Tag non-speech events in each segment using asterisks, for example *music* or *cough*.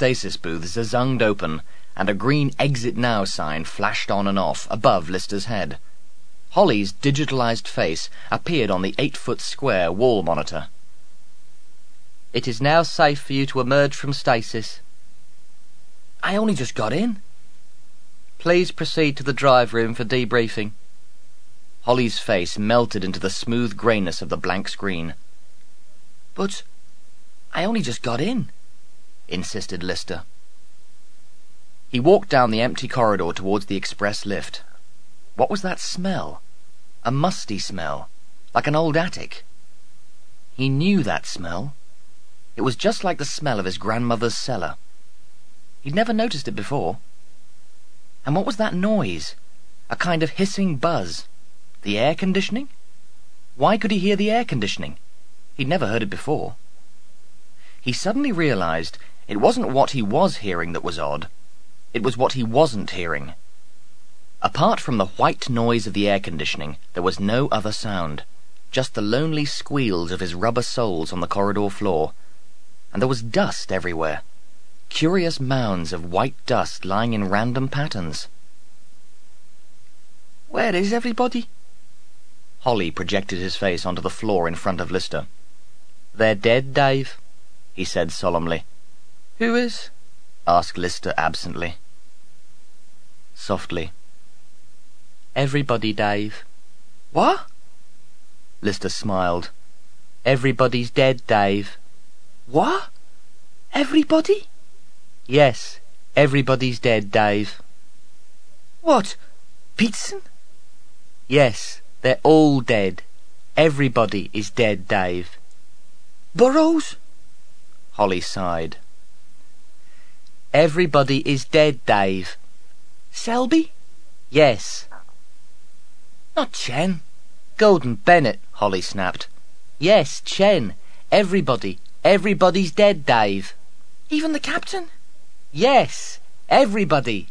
stasis booths zunged open, and a green Exit Now sign flashed on and off above Lister's head. Holly's digitalized face appeared on the eight-foot square wall monitor. It is now safe for you to emerge from stasis. I only just got in. Please proceed to the drive room for debriefing. Holly's face melted into the smooth greyness of the blank screen. But I only just got in, insisted Lister. He walked down the empty corridor towards the express lift. What was that smell? A musty smell, like an old attic. He knew that smell. It was just like the smell of his grandmother's cellar. He'd never noticed it before. And what was that noise? A kind of hissing buzz. The air conditioning? Why could he hear the air conditioning? He'd never heard it before. He suddenly realized it wasn't what he was hearing that was odd. It was what he wasn't hearing. Apart from the white noise of the air conditioning, there was no other sound. Just the lonely squeals of his rubber soles on the corridor floor. And there was dust everywhere. Curious mounds of white dust lying in random patterns. Where is everybody? Holly projected his face onto the floor in front of Lister. They're dead, Dave, he said solemnly. Who is? asked Lister absently. Softly. Everybody, Dave. What? Lister smiled. Everybody's dead, Dave. What? Everybody? Yes, everybody's dead, Dave. What? Peterson? Yes, they're all dead. Everybody is dead, Dave. Burrows? Holly sighed. Everybody is dead, Dave. Selby? Yes. Not Chen. Gordon Bennett, Holly snapped. Yes, Chen. Everybody. Everybody's dead, Dave. Even the captain? Yes. Everybody.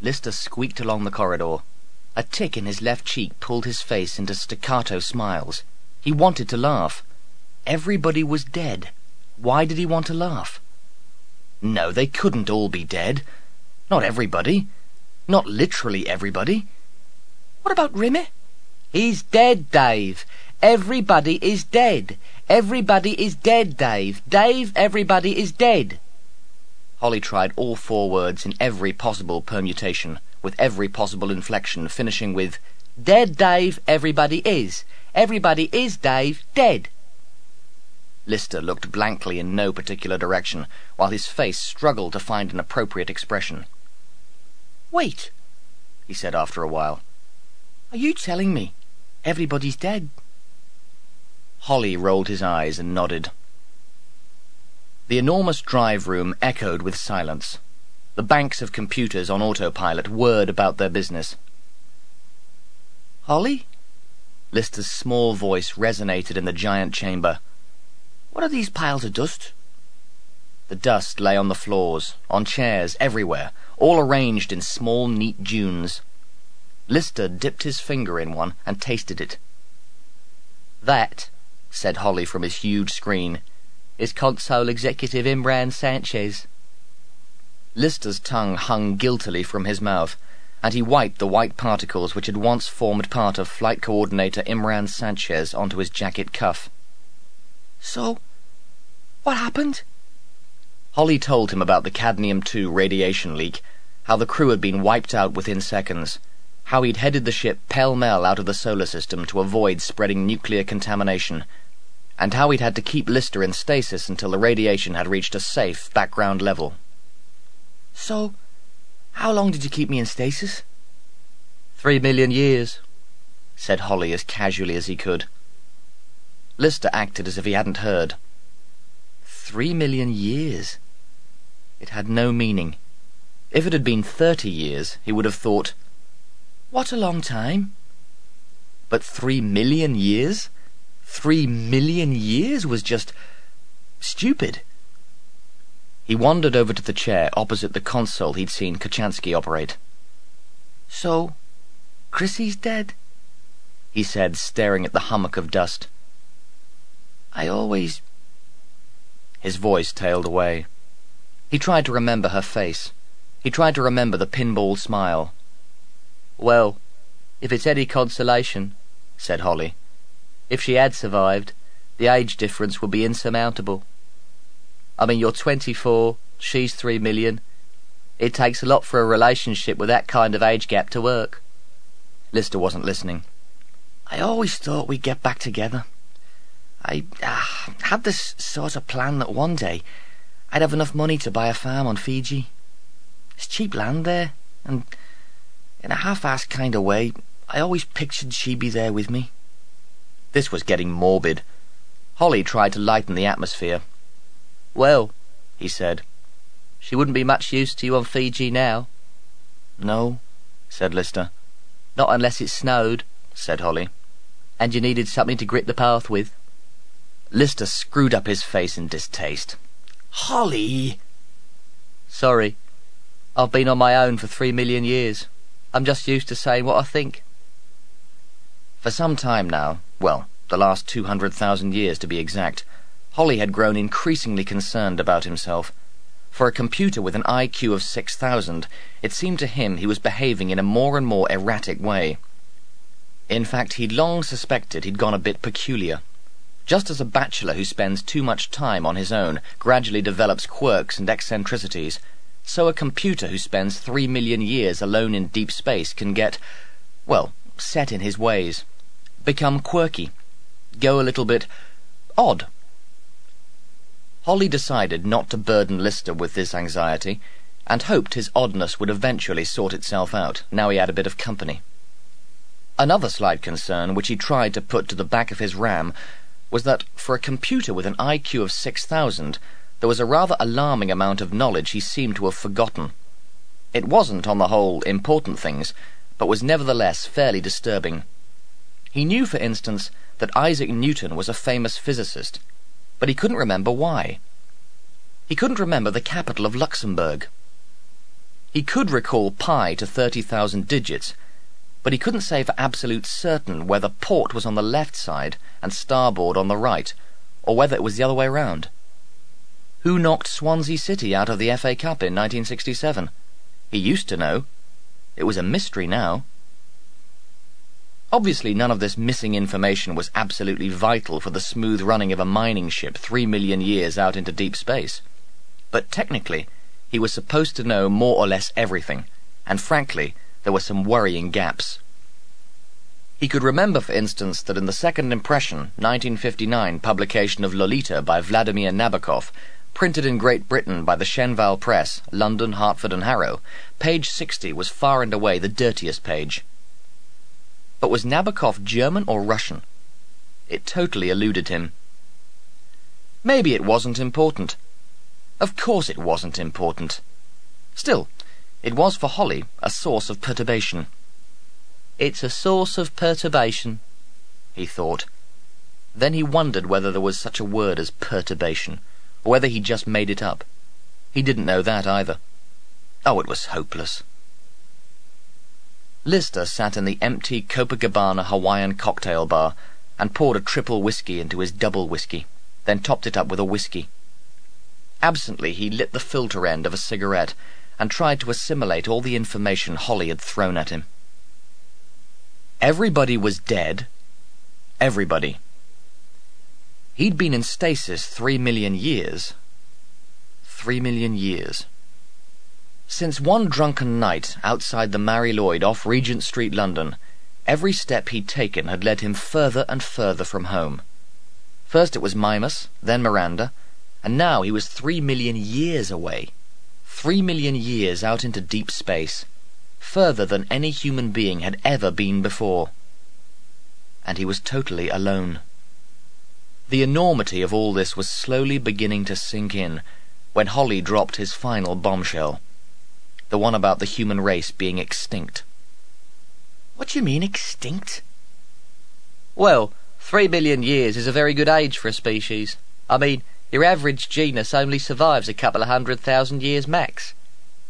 Lister squeaked along the corridor. A tick in his left cheek pulled his face into staccato smiles. He wanted to laugh. Everybody was dead. Why did he want to laugh? No, they couldn't all be dead. Not everybody. Not literally everybody. What about Rimmer? He's dead, Dave. Everybody is dead. Everybody is dead, Dave. Dave, everybody is dead. Holly tried all four words in every possible permutation, with every possible inflection, finishing with, Dead, Dave, everybody is. Everybody is, Dave, dead. Lister looked blankly in no particular direction, while his face struggled to find an appropriate expression. Wait, he said after a while. Are you telling me everybody's dead? Holly rolled his eyes and nodded. The enormous drive room echoed with silence. The banks of computers on autopilot whirred about their business. Holly? Lister's small voice resonated in the giant chamber. What are these piles of dust? The dust lay on the floors, on chairs, everywhere, all arranged in small, neat dunes. Lister dipped his finger in one and tasted it. That, said Holly from his huge screen, is console executive Imran Sanchez. Lister's tongue hung guiltily from his mouth, and he wiped the white particles which had once formed part of flight coordinator Imran Sanchez onto his jacket cuff. So, what happened? Holly told him about the cadmium-2 radiation leak, how the crew had been wiped out within seconds, how he'd headed the ship pell-mell out of the solar system to avoid spreading nuclear contamination, and how he'd had to keep Lister in stasis until the radiation had reached a safe background level. So, how long did you keep me in stasis? Three million years, said Holly as casually as he could. Lister acted as if he hadn't heard. Three million years? It had no meaning. If it had been thirty years, he would have thought, What a long time. But three million years? Three million years was just stupid. He wandered over to the chair opposite the console he'd seen Kochanski operate. So, Chrissy's dead? He said, staring at the hummock of dust. I always... His voice tailed away. He tried to remember her face. He tried to remember the pinball smile. Well, if it's any consolation, said Holly, if she had survived, the age difference would be insurmountable. I mean, you're 24, she's 3 million. It takes a lot for a relationship with that kind of age gap to work. Lister wasn't listening. I always thought we'd get back together. I had this sort of plan that one day I'd have enough money to buy a farm on Fiji. It's cheap land there, and in a half-assed kind of way, I always pictured she'd be there with me. This was getting morbid. Holly tried to lighten the atmosphere. Well, he said, she wouldn't be much use to you on Fiji now. No, said Lister. Not unless it snowed, said Holly, and you needed something to grit the path with. Lister screwed up his face in distaste. Holly! Sorry. I've been on my own for three million years. I'm just used to saying what I think. For some time now, well, the last two hundred thousand years to be exact, Holly had grown increasingly concerned about himself. For a computer with an IQ of 6,000, it seemed to him he was behaving in a more and more erratic way. In fact, he'd long suspected he'd gone a bit peculiar. Just as a bachelor who spends too much time on his own gradually develops quirks and eccentricities, so a computer who spends three million years alone in deep space can get, well, set in his ways, become quirky, go a little bit odd. Holly decided not to burden Lister with this anxiety, and hoped his oddness would eventually sort itself out, now he had a bit of company. Another slight concern which he tried to put to the back of his RAM was that for a computer with an IQ of 6,000, there was a rather alarming amount of knowledge he seemed to have forgotten. It wasn't, on the whole, important things, but was nevertheless fairly disturbing. He knew, for instance, that Isaac Newton was a famous physicist, but he couldn't remember why. He couldn't remember the capital of Luxembourg. He could recall pi to 30,000 digits, but he couldn't say for absolute certain whether port was on the left side and starboard on the right, or whether it was the other way round. Who knocked Swansea City out of the FA Cup in 1967? He used to know. It was a mystery now. Obviously, none of this missing information was absolutely vital for the smooth running of a mining ship three million years out into deep space. But technically, he was supposed to know more or less everything, and frankly, there were some worrying gaps. He could remember, for instance, that in the Second Impression, 1959 publication of Lolita by Vladimir Nabokov, printed in Great Britain by the Shenval Press, London, Hertford and Harrow, page 60 was far and away the dirtiest page. But was Nabokov German or Russian? It totally eluded him. Maybe it wasn't important. Of course it wasn't important. Still, it was for Holly a source of perturbation. It's a source of perturbation, he thought. Then he wondered whether there was such a word as perturbation, or whether he just made it up. He didn't know that either. Oh, it was hopeless. Lister sat in the empty Copacabana Hawaiian cocktail bar and poured a triple whiskey into his double whiskey, then topped it up with a whiskey. Absently he lit the filter end of a cigarette and tried to assimilate all the information Holly had thrown at him. Everybody was dead. Everybody. He'd been in stasis three million years. Three million years. Since one drunken night outside the Mary Lloyd off Regent Street, London, every step he'd taken had led him further and further from home. First it was Mimas, then Miranda, and now he was three million years away. Three million years out into deep space, further than any human being had ever been before. And he was totally alone. The enormity of all this was slowly beginning to sink in when Holly dropped his final bombshell. The one about the human race being extinct. What do you mean, extinct? Well, three million years is a very good age for a species. I mean, your average genus only survives a couple of hundred thousand years max.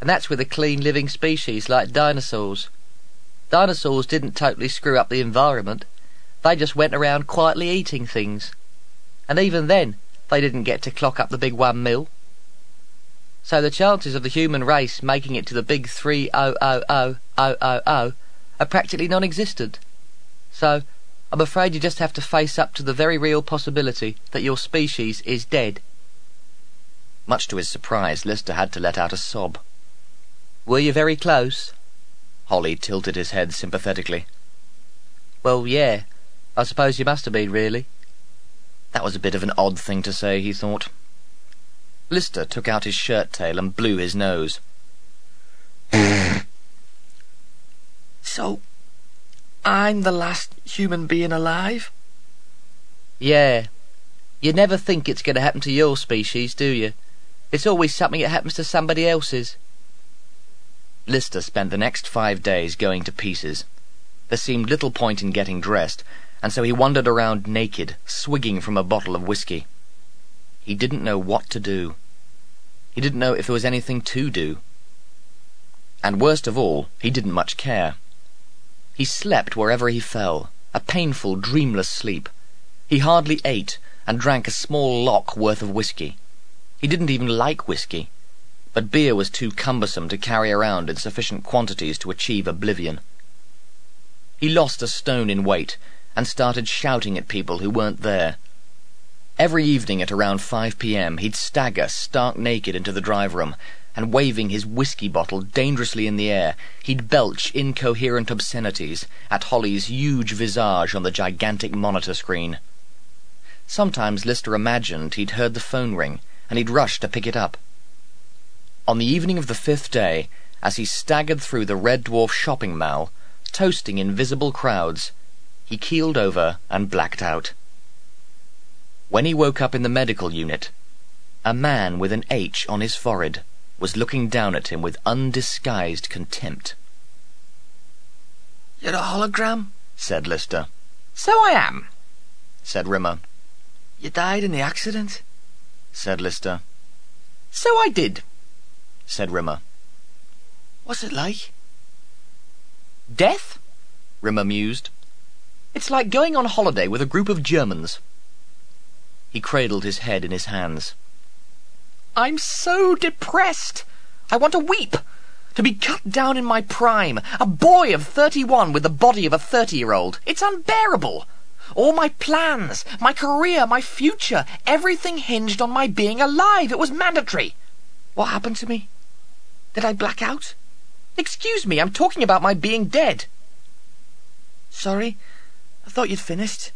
And that's with a clean living species like dinosaurs. Dinosaurs didn't totally screw up the environment. They just went around quietly eating things. And even then, they didn't get to clock up the big one mil. So the chances of the human race making it to the big three oh oh oh oh oh oh are practically non-existent. So I'm afraid you just have to face up to the very real possibility that your species is dead. Much to his surprise, Lister had to let out a sob. Were you very close? Holly tilted his head sympathetically. Well, yeah. I suppose you must have been, really. That was a bit of an odd thing to say, he thought. Lister took out his shirt tail and blew his nose. *sighs* so, I'm the last human being alive? Yeah. You never think it's going to happen to your species, do you? It's always something that happens to somebody else's. Lister spent the next five days going to pieces. There seemed little point in getting dressed, and so he wandered around naked, swigging from a bottle of whiskey. He didn't know what to do. He didn't know if there was anything to do. And worst of all, he didn't much care. He slept wherever he fell, a painful, dreamless sleep. He hardly ate, and drank a small lock worth of whiskey. He didn't even like whiskey, but beer was too cumbersome to carry around in sufficient quantities to achieve oblivion. He lost a stone in weight and started shouting at people who weren't there. Every evening at around 5 p.m., he'd stagger stark naked into the drive room, and waving his whiskey bottle dangerously in the air, he'd belch incoherent obscenities at Holly's huge visage on the gigantic monitor screen. Sometimes Lister imagined he'd heard the phone ring, and he'd rush to pick it up. On the evening of the fifth day, as he staggered through the Red Dwarf shopping mall, toasting invisible crowds, he keeled over and blacked out. When he woke up in the medical unit, a man with an H on his forehead was looking down at him with undisguised contempt. You're a hologram? said Lister. So I am, said Rimmer. You died in the accident? said Lister. So I did, said Rimmer. What's it like? Death? Rimmer mused. It's like going on holiday with a group of Germans. He cradled his head in his hands. I'm so depressed. I want to weep. To be cut down in my prime. A boy of thirty-one with the body of a thirty-year-old. It's unbearable. All my plans, my career, my future, everything hinged on my being alive. It was mandatory. What happened to me? Did I black out? Excuse me, I'm talking about my being dead. Sorry, I thought you'd finished.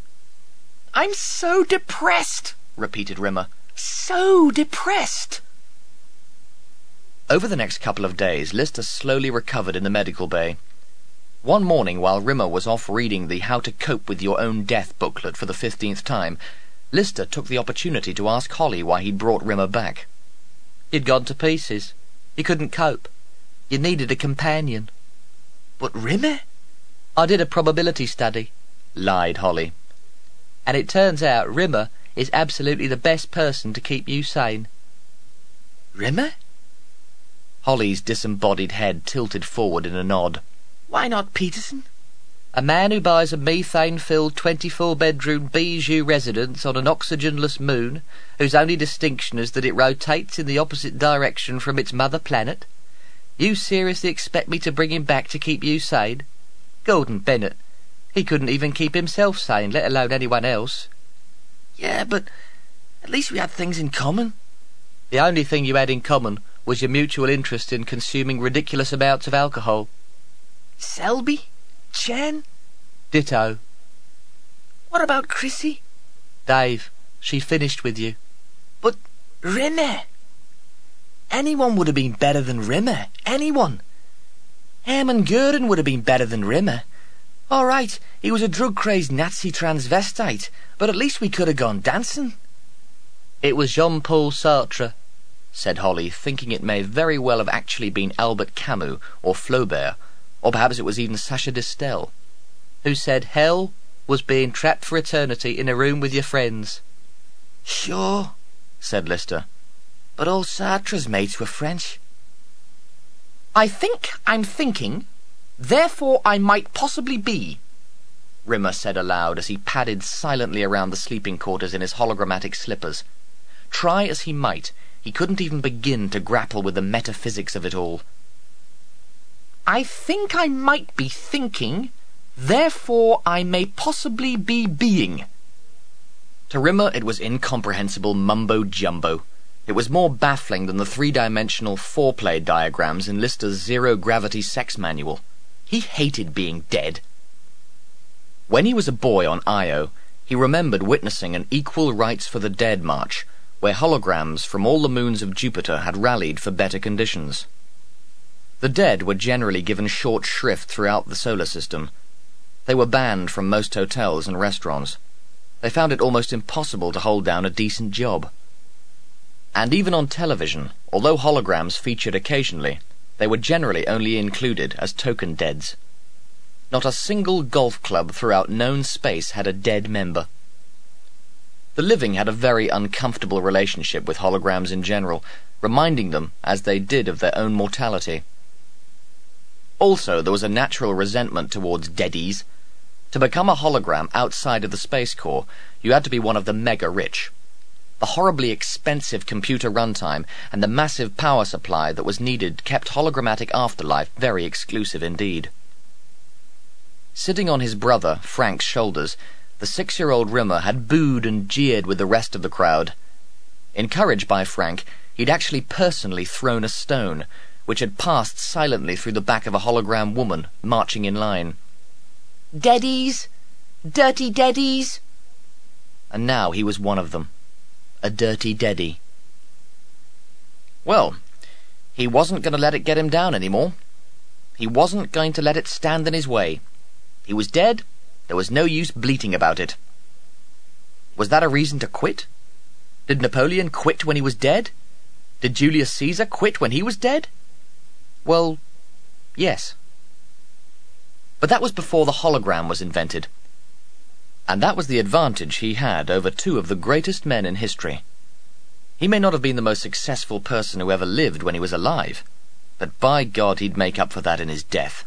I'm so depressed, repeated Rimmer. So depressed. Over the next couple of days, Lister slowly recovered in the medical bay. One morning, while Rimmer was off reading the How to Cope with Your Own Death booklet for the fifteenth time, Lister took the opportunity to ask Holly why he'd brought Rimmer back. He'd gone to pieces. He couldn't cope. You needed a companion. But Rimmer? I did a probability study, lied Holly. And it turns out Rimmer is absolutely the best person to keep you sane. Rimmer? Holly's disembodied head tilted forward in a nod. Why not Peterson? A man who buys a methane-filled 24-bedroom bijou residence on an oxygenless moon, whose only distinction is that it rotates in the opposite direction from its mother planet? You seriously expect me to bring him back to keep you sane? Gordon Bennett. He couldn't even keep himself sane, let alone anyone else. Yeah, but at least we had things in common. The only thing you had in common was your mutual interest in consuming ridiculous amounts of alcohol. Selby? Chen? Ditto. What about Chrissy? Dave, she finished with you. But Rimmer? Anyone would have been better than Rimmer. Anyone. Hermann Goering would have been better than Rimmer. All right, he was a drug-crazed Nazi transvestite, but at least we could have gone dancing. It was Jean-Paul Sartre, said Holly, thinking it may very well have actually been Albert Camus or Flaubert, or perhaps it was even Sacha Distel, who said hell was being trapped for eternity in a room with your friends. Sure, said Lister, but all Sartre's mates were French. I think I'm thinking, therefore I might possibly be, Rimmer said aloud as he padded silently around the sleeping quarters in his hologrammatic slippers. Try as he might, he couldn't even begin to grapple with the metaphysics of it all. I think I might be thinking, therefore I may possibly be being. To Rimmer it was incomprehensible mumbo-jumbo. It was more baffling than the three-dimensional foreplay diagrams in Lister's zero-gravity sex manual. He hated being dead. When he was a boy on Io, he remembered witnessing an Equal Rights for the Dead march, where holograms from all the moons of Jupiter had rallied for better conditions. The dead were generally given short shrift throughout the solar system. They were banned from most hotels and restaurants. They found it almost impossible to hold down a decent job. And even on television, although holograms featured occasionally, they were generally only included as token deads. Not a single golf club throughout known space had a dead member. The living had a very uncomfortable relationship with holograms in general, reminding them, as they did, of their own mortality. Also, there was a natural resentment towards deadies. To become a hologram outside of the Space Corps, you had to be one of the mega rich. The horribly expensive computer runtime and the massive power supply that was needed kept hologrammatic afterlife very exclusive indeed. Sitting on his brother, Frank's shoulders, the six-year-old Rimmer had booed and jeered with the rest of the crowd. Encouraged by Frank, he'd actually personally thrown a stone, which had passed silently through the back of a hologram woman marching in line. Deadies! Dirty deadies! And now he was one of them a dirty Deadie. Well, he wasn't going to let it get him down any more. He wasn't going to let it stand in his way. He was dead. There was no use bleating about it. Was that a reason to quit? Did Napoleon quit when he was dead? Did Julius Caesar quit when he was dead? Well, yes. But that was before the hologram was invented. And that was the advantage he had over two of the greatest men in history. He may not have been the most successful person who ever lived when he was alive, but by God he'd make up for that in his death.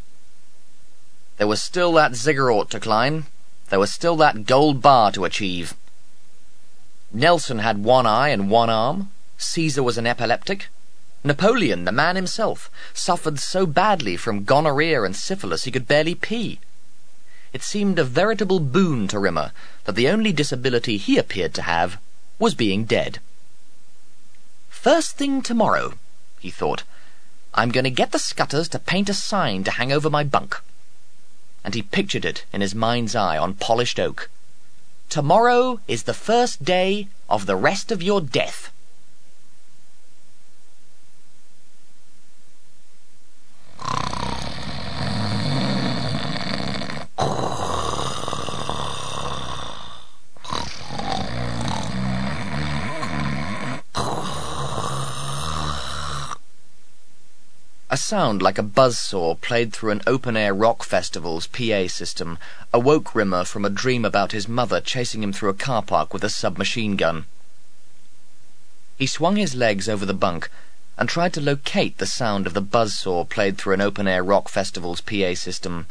There was still that ziggurat to climb. There was still that gold bar to achieve. Nelson had one eye and one arm. Caesar was an epileptic. Napoleon, the man himself, suffered so badly from gonorrhea and syphilis he could barely pee. It seemed a veritable boon to Rimmer that the only disability he appeared to have was being dead. First thing tomorrow, he thought, I'm going to get the Scutters to paint a sign to hang over my bunk. And he pictured it in his mind's eye on polished oak. Tomorrow is the first day of the rest of your death. A sound like a buzzsaw played through an open-air rock festival's PA system awoke Rimmer from a dream about his mother chasing him through a car park with a submachine gun. He swung his legs over the bunk and tried to locate the sound of the buzzsaw played through an open-air rock festival's PA system.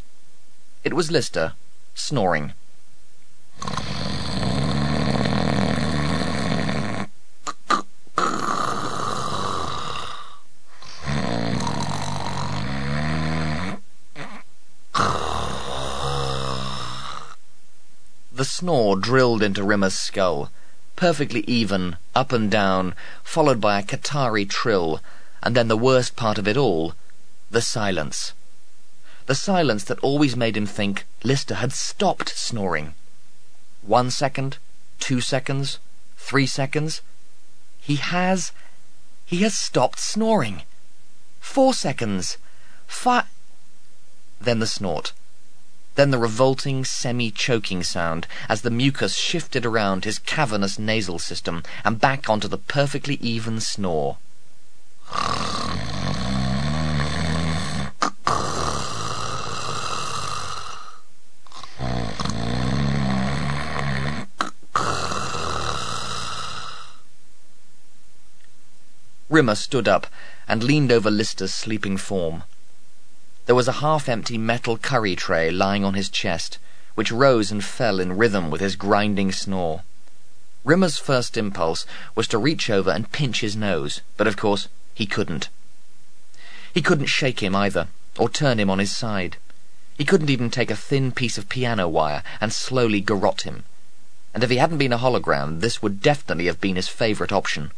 It was Lister, snoring. The snore drilled into Rimmer's skull, perfectly even, up and down, followed by a Qatari trill, and then the worst part of it all, the silence. The silence that always made him think Lister had stopped snoring. One second, two seconds, three seconds. He has... he has stopped snoring. Four seconds. Five... Then the snort. Then the revolting, semi-choking sound as the mucus shifted around his cavernous nasal system and back onto the perfectly even snore. Rimmer stood up and leaned over Lister's sleeping form. There was a half-empty metal curry tray lying on his chest, which rose and fell in rhythm with his grinding snore. Rimmer's first impulse was to reach over and pinch his nose, but of course he couldn't. He couldn't shake him either, or turn him on his side. He couldn't even take a thin piece of piano wire and slowly garrote him. And if he hadn't been a hologram, this would definitely have been his favourite option.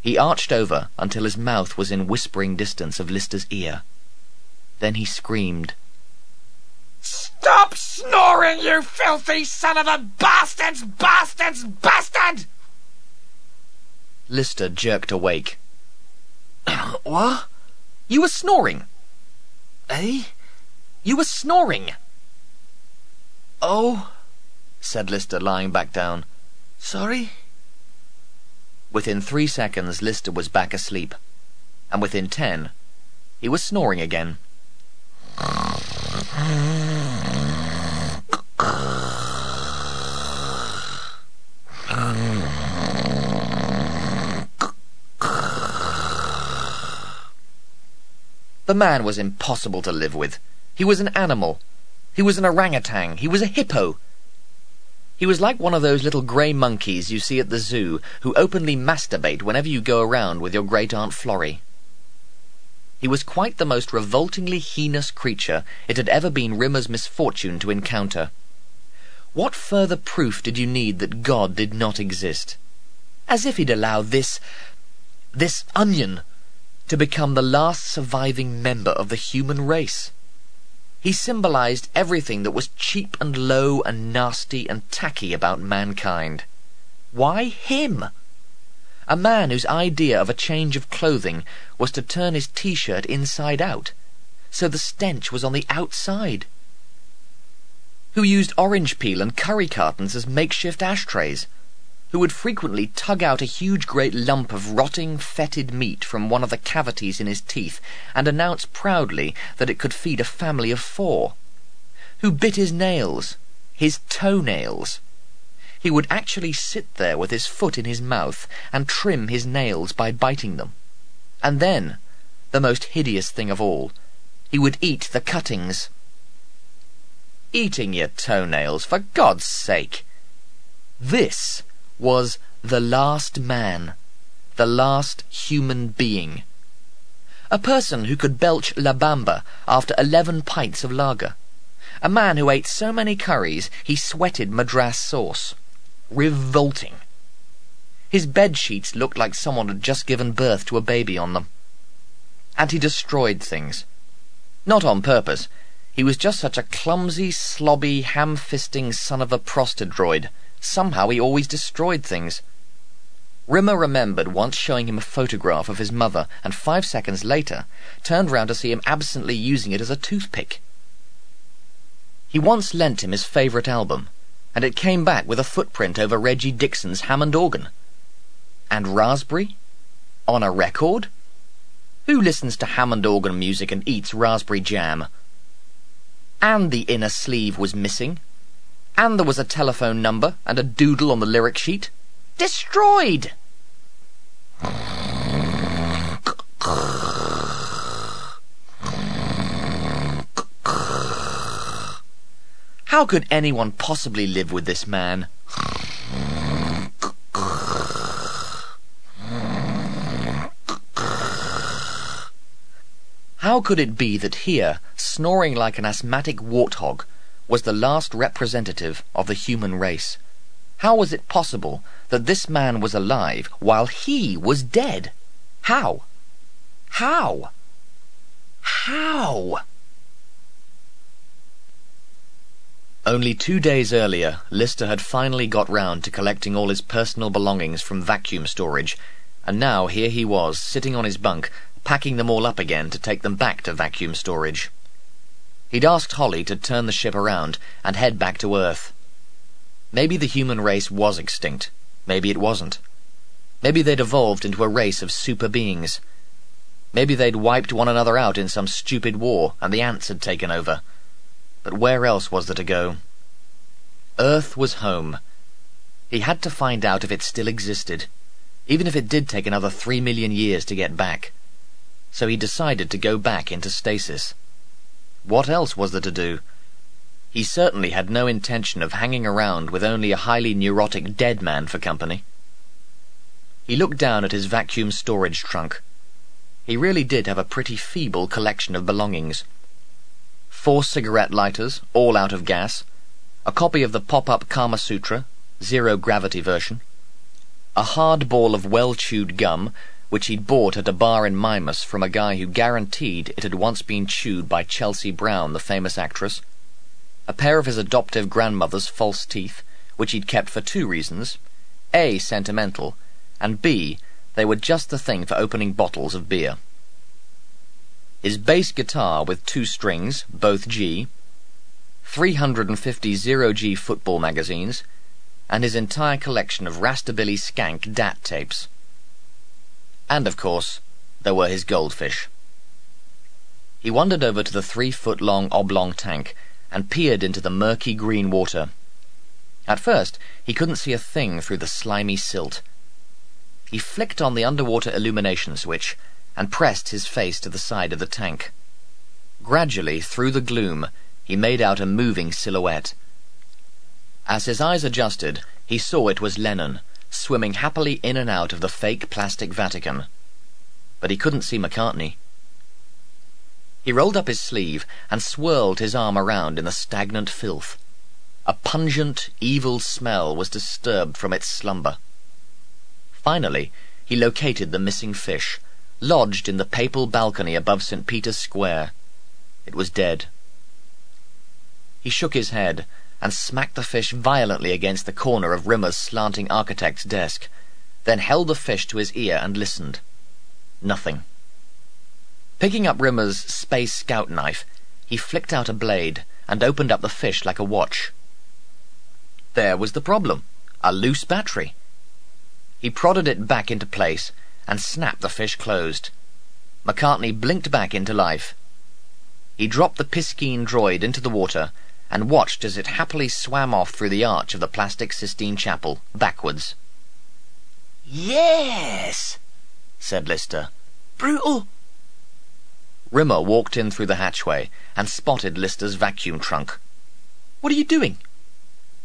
He arched over until his mouth was in whispering distance of Lister's ear. Then he screamed. Stop snoring, you filthy son of a bastards, bastards, bastard! Lister jerked awake. *coughs* what? You were snoring. Eh? You were snoring. Oh, said Lister, lying back down. Sorry? Within three seconds, Lister was back asleep. And within ten, he was snoring again. The man was impossible to live with. He was an animal. He was an orangutan. He was a hippo. He was like one of those little grey monkeys you see at the zoo who openly masturbate whenever you go around with your great Aunt Florrie. He was quite the most revoltingly heinous creature it had ever been Rimmer's misfortune to encounter. What further proof did you need that God did not exist? As if he'd allow this... this onion to become the last surviving member of the human race. He symbolized everything that was cheap and low and nasty and tacky about mankind. Why him? A man whose idea of a change of clothing was to turn his t-shirt inside out, so the stench was on the outside. Who used orange peel and curry cartons as makeshift ashtrays who would frequently tug out a huge great lump of rotting, fetid meat from one of the cavities in his teeth and announce proudly that it could feed a family of four, who bit his nails, his toenails. He would actually sit there with his foot in his mouth and trim his nails by biting them. And then, the most hideous thing of all, he would eat the cuttings. Eating your toenails, for God's sake! This was the last man, the last human being. A person who could belch La Bamba after eleven pints of lager. A man who ate so many curries he sweated Madras sauce. Revolting. His bed sheets looked like someone had just given birth to a baby on them. And he destroyed things. Not on purpose. He was just such a clumsy, slobby, ham-fisting son of a prostadroid Somehow he always destroyed things. Rimmer remembered once showing him a photograph of his mother, and five seconds later turned round to see him absently using it as a toothpick. He once lent him his favourite album, and it came back with a footprint over Reggie Dixon's Hammond organ. And raspberry? On a record? Who listens to Hammond organ music and eats raspberry jam? And the inner sleeve was missing, and there was a telephone number and a doodle on the lyric sheet. Destroyed! How could anyone possibly live with this man? How could it be that here, snoring like an asthmatic warthog, was the last representative of the human race. How was it possible that this man was alive while he was dead? How? How? How? Only two days earlier, Lister had finally got round to collecting all his personal belongings from vacuum storage, and now here he was, sitting on his bunk, packing them all up again to take them back to vacuum storage. He'd asked Holly to turn the ship around and head back to Earth. Maybe the human race was extinct. Maybe it wasn't. Maybe they'd evolved into a race of super beings. Maybe they'd wiped one another out in some stupid war and the ants had taken over. But where else was there to go? Earth was home. He had to find out if it still existed, even if it did take another three million years to get back. So he decided to go back into stasis. What else was there to do? He certainly had no intention of hanging around with only a highly neurotic dead man for company. He looked down at his vacuum storage trunk. He really did have a pretty feeble collection of belongings. Four cigarette lighters, all out of gas, a copy of the pop-up Kama Sutra, zero-gravity version, a hard ball of well-chewed gum, which he'd bought at a bar in Mimas from a guy who guaranteed it had once been chewed by Chelsea Brown, the famous actress, a pair of his adoptive grandmother's false teeth, which he'd kept for two reasons. A, sentimental, and B, they were just the thing for opening bottles of beer. His bass guitar with two strings, both G, 350 zero-G football magazines, and his entire collection of Rastabilly Skank DAT tapes. And, of course, there were his goldfish. He wandered over to the three-foot-long oblong tank and peered into the murky green water. At first, he couldn't see a thing through the slimy silt. He flicked on the underwater illumination switch and pressed his face to the side of the tank. Gradually, through the gloom, he made out a moving silhouette. As his eyes adjusted, he saw it was Lennon, swimming happily in and out of the fake plastic Vatican. But he couldn't see McCartney. He rolled up his sleeve and swirled his arm around in the stagnant filth. A pungent, evil smell was disturbed from its slumber. Finally, he located the missing fish, lodged in the papal balcony above St. Peter's Square. It was dead. He shook his head and smacked the fish violently against the corner of Rimmer's slanting architect's desk, then held the fish to his ear and listened. Nothing. Picking up Rimmer's space scout knife, he flicked out a blade and opened up the fish like a watch. There was the problem. A loose battery. He prodded it back into place and snapped the fish closed. McCartney blinked back into life. He dropped the piscine droid into the water and watched as it happily swam off through the arch of the plastic Sistine Chapel, backwards. Yes, said Lister. Brutal. Rimmer walked in through the hatchway and spotted Lister's vacuum trunk. What are you doing?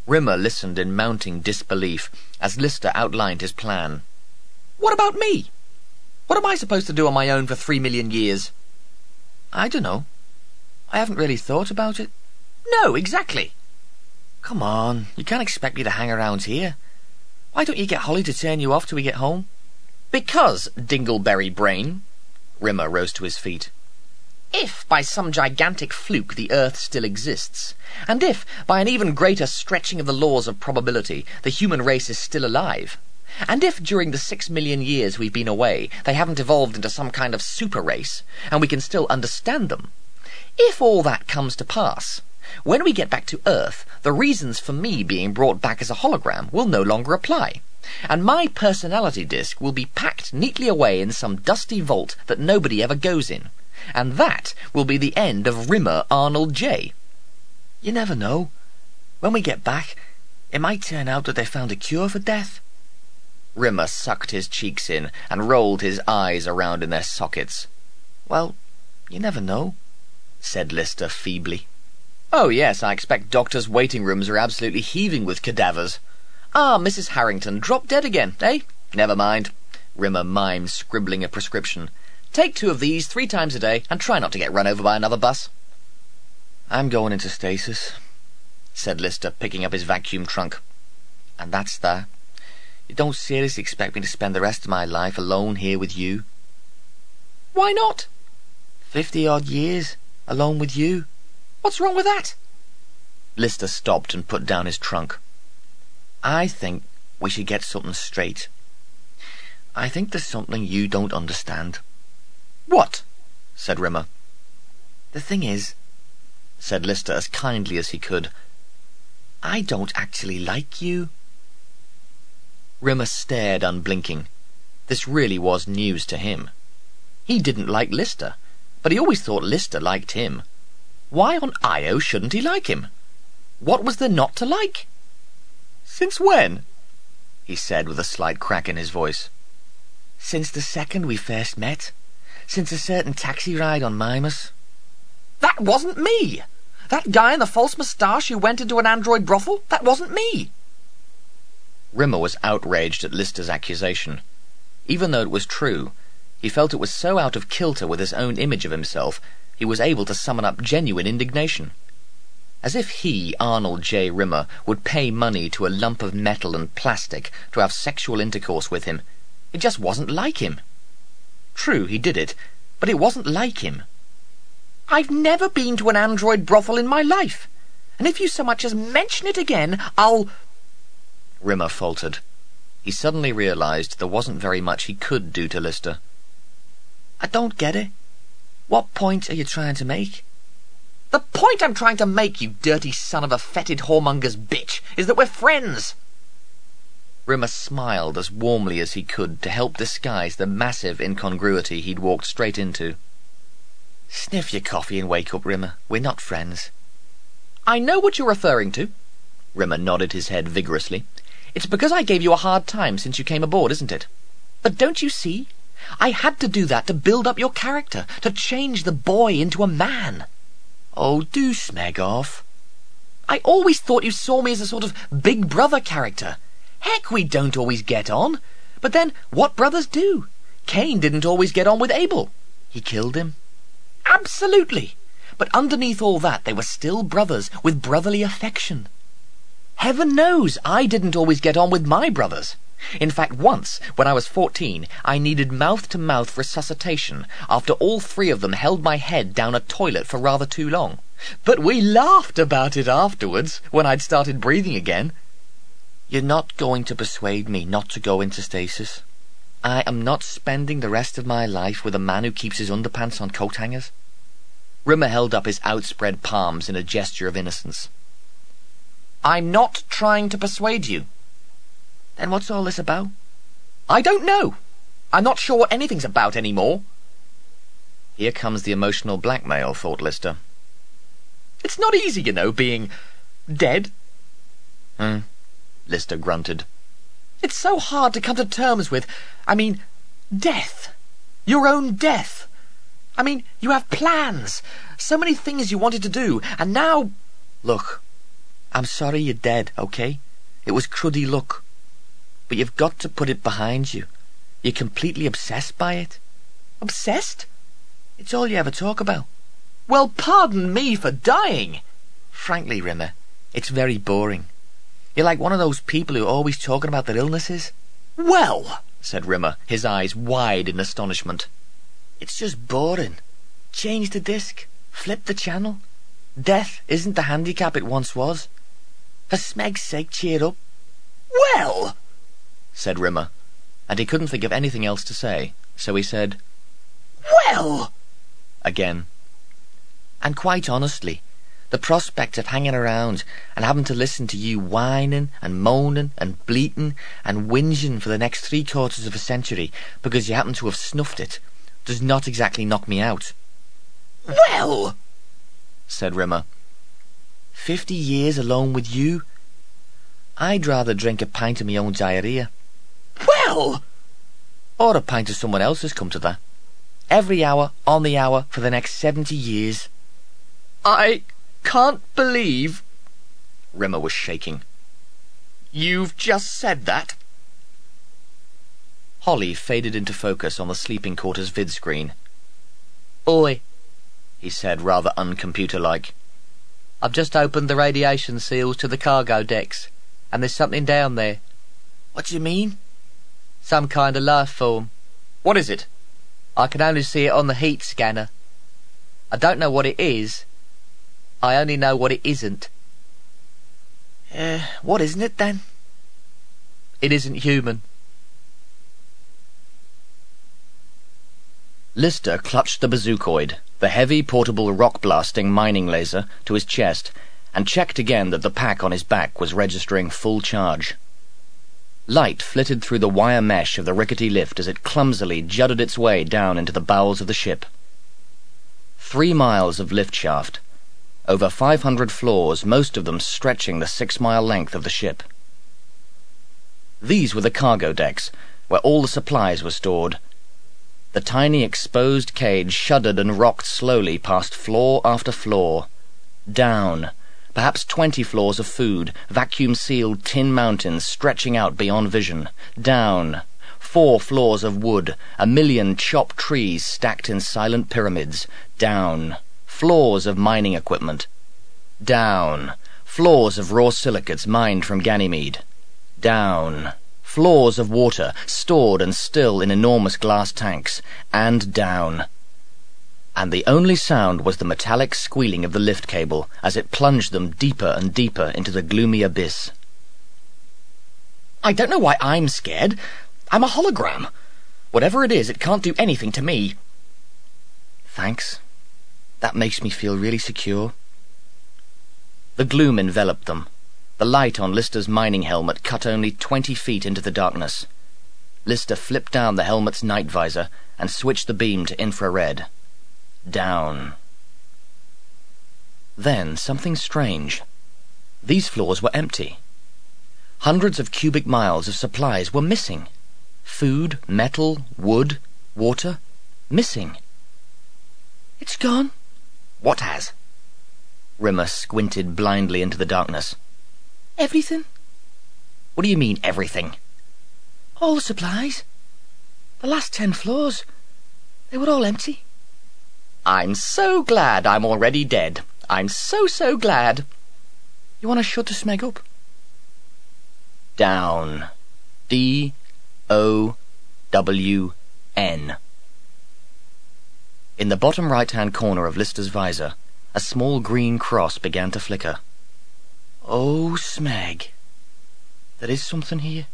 Rimmer listened in mounting disbelief as Lister outlined his plan. What about me? What am I supposed to do on my own for three million years? I don't know. I haven't really thought about it. No, exactly. Come on, you can't expect me to hang around here. Why don't you get Holly to turn you off till we get home? Because, Dingleberry Brain. Rimmer rose to his feet. If, by some gigantic fluke, the Earth still exists, and if, by an even greater stretching of the laws of probability, the human race is still alive, and if during the six million years we've been away, they haven't evolved into some kind of super race, and we can still understand them, if all that comes to pass, when we get back to Earth, the reasons for me being brought back as a hologram will no longer apply, and my personality disk will be packed neatly away in some dusty vault that nobody ever goes in and that will be the end of Rimmer Arnold J. You never know. When we get back, it might turn out that they found a cure for death. Rimmer sucked his cheeks in and rolled his eyes around in their sockets. Well, you never know, said Lister feebly. Oh, yes, I expect doctors' waiting rooms are absolutely heaving with cadavers. Ah, Mrs. Harrington, dropped dead again, eh? Never mind. Rimmer mimed, scribbling a prescription. Take two of these three times a day and try not to get run over by another bus. I'm going into stasis, said Lister, picking up his vacuum trunk. And that's that. You don't seriously expect me to spend the rest of my life alone here with you? Why not? Fifty odd years, alone with you. What's wrong with that? Lister stopped and put down his trunk. I think we should get something straight. I think there's something you don't understand. What? said Rimmer. The thing is, said Lister as kindly as he could, I don't actually like you. Rimmer stared unblinking. This really was news to him. He didn't like Lister, but he always thought Lister liked him. Why on Io shouldn't he like him? What was there not to like? Since when? he said with a slight crack in his voice. Since the second we first met since a certain taxi ride on Mimas. That wasn't me! That guy in the false moustache who went into an android brothel? That wasn't me. Rimmer was outraged at Lister's accusation. Even though it was true, he felt it was so out of kilter with his own image of himself, he was able to summon up genuine indignation. As if he, Arnold J. Rimmer, would pay money to a lump of metal and plastic to have sexual intercourse with him. It just wasn't like him. True, he did it, but it wasn't like him. I've never been to an android brothel in my life, and if you so much as mention it again, I'll... Rimmer faltered. He suddenly realized there wasn't very much he could do to Lister. I don't get it. What point are you trying to make? The point I'm trying to make, you dirty son of a fetid whoremonger's bitch, is that we're friends. Rimmer smiled as warmly as he could to help disguise the massive incongruity he'd walked straight into. Sniff your coffee and wake up, Rimmer. We're not friends. I know what you're referring to. Rimmer nodded his head vigorously. It's because I gave you a hard time since you came aboard, isn't it? But don't you see? I had to do that to build up your character, to change the boy into a man. Oh, do smeg off. I always thought you saw me as a sort of big brother character. Heck, we don't always get on. But then, what brothers do? Cain didn't always get on with Abel. He killed him? Absolutely. But underneath all that, they were still brothers with brotherly affection. Heaven knows I didn't always get on with my brothers. In fact, once, when I was fourteen, I needed mouth-to-mouth resuscitation after all three of them held my head down a toilet for rather too long. But we laughed about it afterwards, when I'd started breathing again. You're not going to persuade me not to go into stasis. I am not spending the rest of my life with a man who keeps his underpants on coat hangers. Rimmer held up his outspread palms in a gesture of innocence. I'm not trying to persuade you. Then what's all this about? I don't know. I'm not sure what anything's about any more. Here comes the emotional blackmail, thought Lister. It's not easy, you know, being dead. Hmm. Lister grunted. It's so hard to come to terms with. I mean, death. Your own death. I mean, you have plans. So many things you wanted to do, and now... Look, I'm sorry you're dead, okay? It was cruddy luck. But you've got to put it behind you. You're completely obsessed by it. Obsessed? It's all you ever talk about. Well, pardon me for dying. Frankly, Rimmer, it's very boring. You're like one of those people who are always talking about their illnesses. Well, said Rimmer, his eyes wide in astonishment. It's just boring. Change the disc. Flip the channel. Death isn't the handicap it once was. For Smeg's sake, cheer up. Well, said Rimmer, and he couldn't think of anything else to say, so he said, Well, again. And quite honestly, the prospect of hanging around and having to listen to you whining and moaning and bleating and whinging for the next three quarters of a century because you happen to have snuffed it does not exactly knock me out. Well, said Rimmer. Fifty years alone with you? I'd rather drink a pint of my own diarrhea. Well! Or a pint of someone else's, come to that. Every hour, on the hour, for the next seventy years. I can't believe... Rimmer was shaking. You've just said that. Holly faded into focus on the sleeping quarters vid screen. Oi, he said, rather uncomputer-like. I've just opened the radiation seals to the cargo decks, and there's something down there. What do you mean? Some kind of life form. What is it? I can only see it on the heat scanner. I don't know what it is. I only know what it isn't. Uh, what isn't it then? It isn't human. Lister clutched the bazookoid, the heavy portable rock-blasting mining laser, to his chest, and checked again that the pack on his back was registering full charge. Light flitted through the wire mesh of the rickety lift as it clumsily jutted its way down into the bowels of the ship. Three miles of lift shaft, over five hundred floors, most of them stretching the six-mile length of the ship. These were the cargo decks, where all the supplies were stored. The tiny exposed cage shuddered and rocked slowly past floor after floor. Down. Perhaps twenty floors of food, vacuum-sealed tin mountains stretching out beyond vision. Down. Four floors of wood, a million chopped trees stacked in silent pyramids. Down. Floors of mining equipment. Down. Floors of raw silicates mined from Ganymede. Down. Floors of water, stored and still in enormous glass tanks. And down and the only sound was the metallic squealing of the lift cable as it plunged them deeper and deeper into the gloomy abyss. I don't know why I'm scared. I'm a hologram. Whatever it is, it can't do anything to me. Thanks. That makes me feel really secure. The gloom enveloped them. The light on Lister's mining helmet cut only twenty feet into the darkness. Lister flipped down the helmet's night visor and switched the beam to infrared down. Then something strange. These floors were empty. Hundreds of cubic miles of supplies were missing. Food, metal, wood, water, missing. It's gone. What has? Rimmer squinted blindly into the darkness. Everything. What do you mean, everything? All the supplies. The last ten floors. They were all empty. I'm so glad I'm already dead. I'm so, so glad. You want to shut the smeg up? Down. D O W N. In the bottom right-hand corner of Lister's visor, a small green cross began to flicker. Oh, Smeg. There is something here.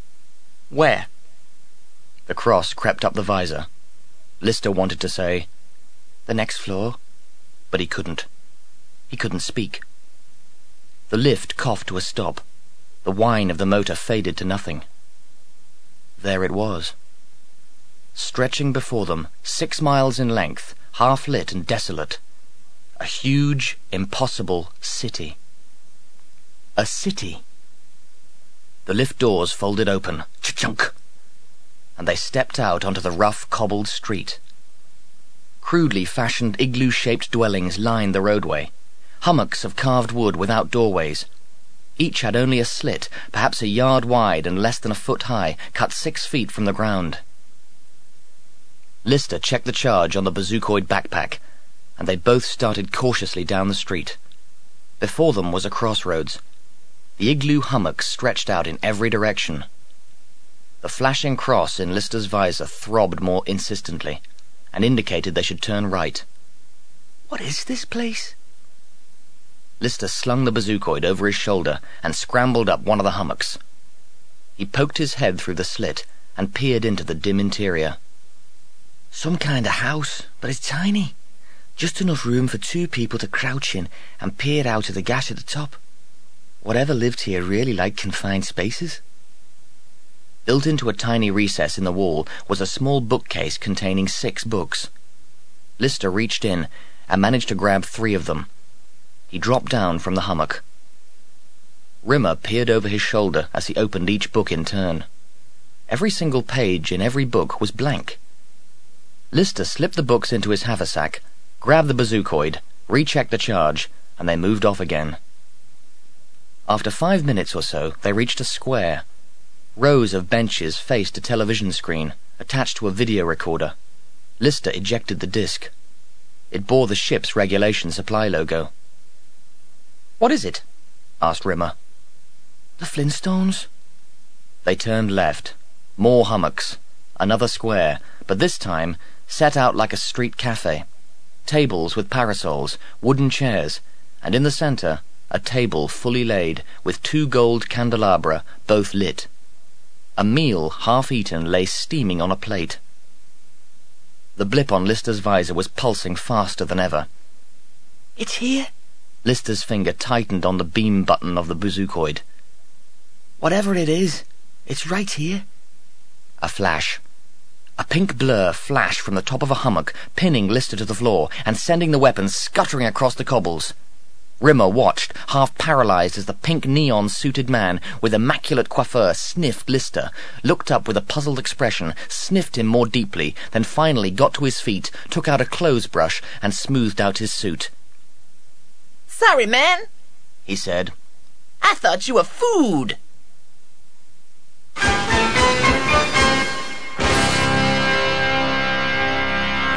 Where? The cross crept up the visor. Lister wanted to say, the next floor, but he couldn't. He couldn't speak. The lift coughed to a stop. The whine of the motor faded to nothing. There it was. Stretching before them, six miles in length, half lit and desolate. A huge, impossible city. A city. The lift doors folded open, ch-chunk, and they stepped out onto the rough, cobbled street. Crudely fashioned igloo-shaped dwellings lined the roadway. Hummocks of carved wood without doorways. Each had only a slit, perhaps a yard wide and less than a foot high, cut six feet from the ground. Lister checked the charge on the bazookoid backpack, and they both started cautiously down the street. Before them was a crossroads. The igloo hummocks stretched out in every direction. The flashing cross in Lister's visor throbbed more insistently and indicated they should turn right. What is this place? Lister slung the bazookoid over his shoulder and scrambled up one of the hummocks. He poked his head through the slit and peered into the dim interior. Some kind of house, but it's tiny. Just enough room for two people to crouch in and peer out of the gash at the top. Whatever lived here really liked confined spaces. Built into a tiny recess in the wall was a small bookcase containing six books. Lister reached in and managed to grab three of them. He dropped down from the hummock. Rimmer peered over his shoulder as he opened each book in turn. Every single page in every book was blank. Lister slipped the books into his haversack, grabbed the bazookoid, rechecked the charge, and they moved off again. After five minutes or so, they reached a square Rows of benches faced a television screen attached to a video recorder. Lister ejected the disc. It bore the ship's regulation supply logo. What is it? asked Rimmer. The Flintstones. They turned left. More hummocks. Another square, but this time set out like a street cafe. Tables with parasols, wooden chairs, and in the center, a table fully laid, with two gold candelabra, both lit. A meal, half eaten, lay steaming on a plate. The blip on Lister's visor was pulsing faster than ever. It's here. Lister's finger tightened on the beam button of the bazookoid. Whatever it is, it's right here. A flash. A pink blur flashed from the top of a hummock, pinning Lister to the floor and sending the weapon scuttering across the cobbles. Rimmer watched, half paralyzed, as the pink neon suited man with immaculate coiffure sniffed Lister, looked up with a puzzled expression, sniffed him more deeply, then finally got to his feet, took out a clothes brush, and smoothed out his suit. Sorry, man, he said. I thought you were food.